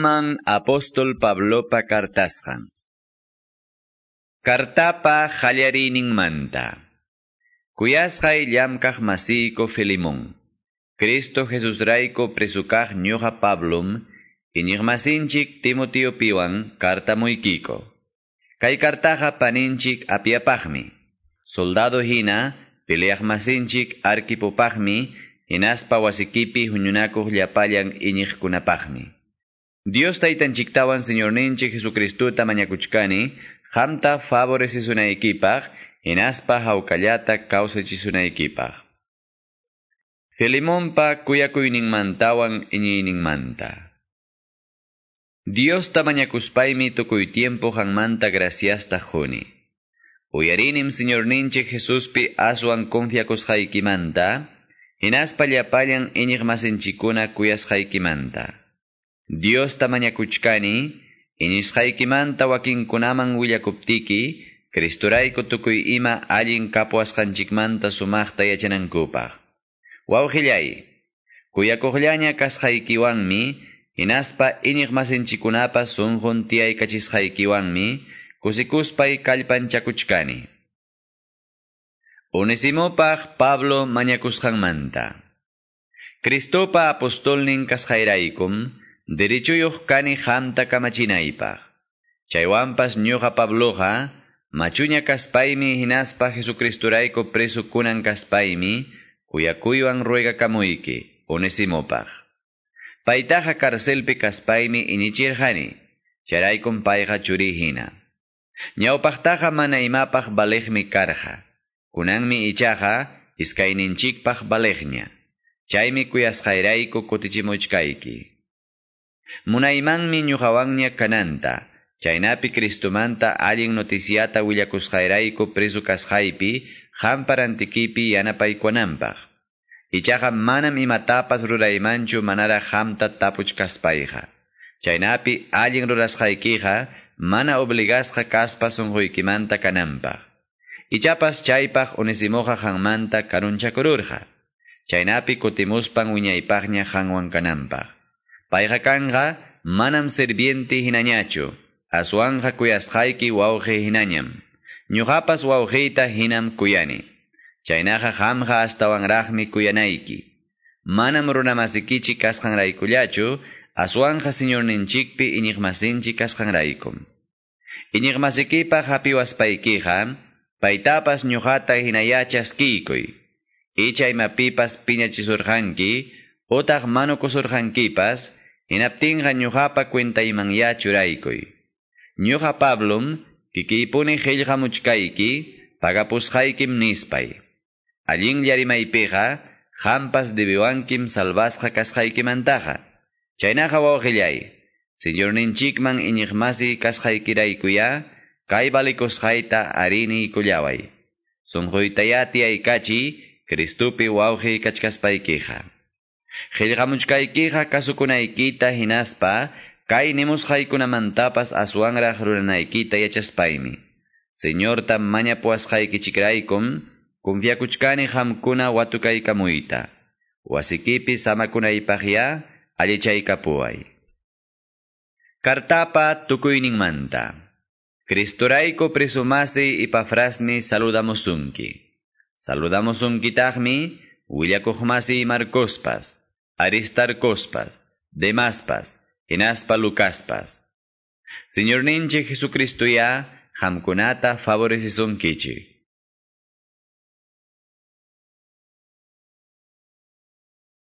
man apóstol Pablopa cartasjan. Cartapa manta. Kuyasqay llamkaq masiko Filimón. Cristo Jesús raico presukaq ñuqa Pablum, iñiqmasinchik Timoteo piwan muikiko. Kay cartaja paninchik apiapaqmi. Soldado hina, peleaq masinchik arquipopaqmi, inaspa wasikipi huñunakuq llapallan iñiqkunapaqmi. Dios taytanchiktawan Señor ninchik Jesucristuta mañakuchkani, hamta favorecisunaykipak, hinaspa hawkallata kawsachisunaykipak. Filimonpa kuyakuyninmantawan iñiyninmanta. Dios tamañakuspaymi tukuy tiempo hanmanta graciasta juni. Uyarinim Señor ninchik Jesuspi aswan confiakushaykimanta, hinaspa llapallan iñiqmasinchikuna kuyashaykimanta. Dios tamañakuchkani, inisqaykimanta wakinkunaman willakuptiki, Cristurayku tukuy ima allin kapuasqanchikmanta sumaqta yachanankupaq. Wawqillay, kuyakuqllaña kasqaykiwanmi, hinaspa iñiq masinchikunapas sunqun tiyaykachisqaykiwanmi, kusikuspay kallpanchakuchkani. Onesimopaq Pablo mañakusqanmanta. Cristopa apostolnin kasqayraykum, Derechuyuq kani hamta kamachinaypaq. Chaywanpas ñuqa Pabloqa, machuña kaspaymi hinaspa Jesucristurayku preso kunan kaspaymi, kuyakuywan ruegakamuyki, Onesimopaq. Paytaqa karcelpi kaspaymi inichirqani, charaykum payqa churihina. Ñawpaqtaqa mana imapaq balejmi karqa, kunanmi ichaqa iskayninchikpaq balejña. Chaymi kuyasqayrayku kutichimuchkayki. Munaymanmi ñuqawanña kananta, chaynapi Cristumanta allin noticiata willakusqayrayku preso kasqaypi, hamparantikipi yanapaykuwananpaq. Ichaqa manam imatapas ruraymanchu manara hamta tapuchkaspayqa. Chaynapi allin rurasqaykiqa, mana obligasqa kaspa sunquykimanta kananpaq. Ichapas chaypaq unisimoqa hanmanta karunchakururqa. Chaynapi kutimuspan wiñaypaqña hanwan kananpaq. Payqa kanqa manam sirviente hinañachu, aswanja kuyasqayki wawqi hinañam. Ñuqapas wawqiyta hinam kuyani. Chaynaqa hamqa astawanraqmi kuyanayki. Manam runamasikichi kasqanraykullachu, aswanja señorninchikpi iñiqmasinchi kasqanraykum. Iñiqmasikipaq hapiwaspaykiqa, paytapas ñuqata hinayachaskiykuy. Ichaymapipas piñachisurqanki, otaq manukusurqankipas, Hinaptinqa ñuqapa cuentaymanlla churaykuy. Ñuqa Pablum, kikipuni qillqamuchkayki, pagapusqaykim nispay. Allin llarimaypiqa, hampas debiwankim salvasqa kasqaykimantaqa. Chaynaqa wawqillay, señorninchikman iñiqmasi kasqaykiraykuya, kay balikusqayta arini kullaway. Sunquytaya tiyaykachi, Cristupi wawqi kachkaspaykiqa. Qillqamuchkaykiqa kasukunaykita hinaspa, kay nimusqaykunamantapas aswanraq ruranaykita yachaspaymi. Señorta mañapuasqaykichikraykum, confiakuchkani hamkuna watukaykamuyta. Wasikipi samakunaypaqya allichaykapuway. Kartapa tukuyninmanta. Cristorayko presumasi ipafrasmi saludamusunki. Saludamusunkitaqmi, willakuqmasi Marcospas. Aristarcospas, Demaspas, Enaspa Lucaspas. Señor ninche Jesucristo ya, hamkunata kichi.